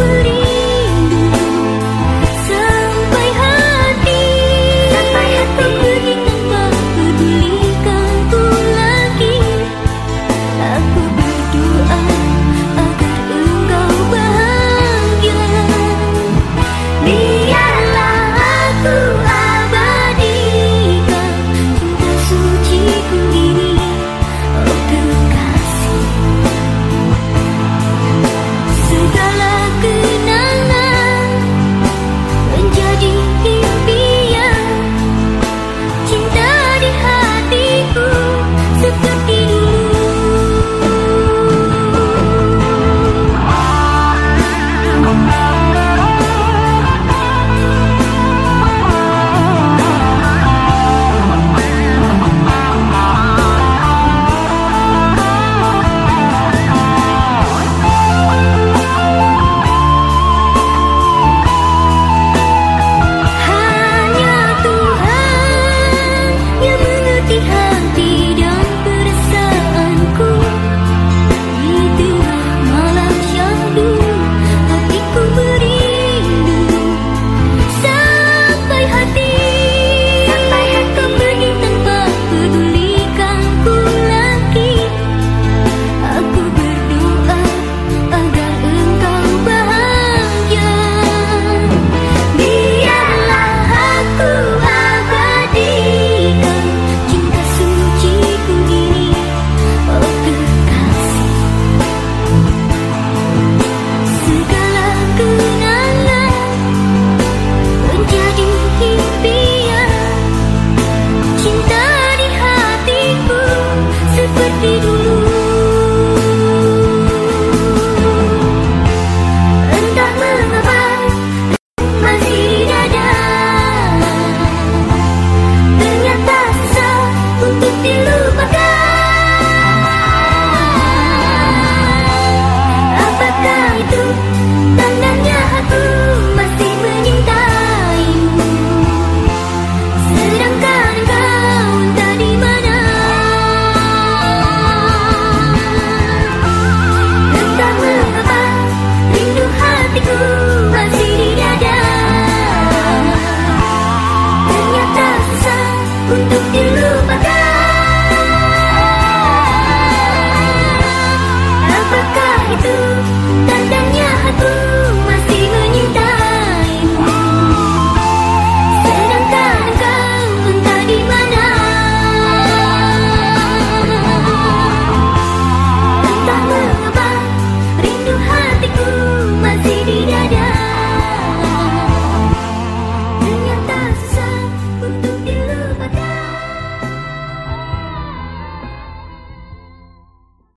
away.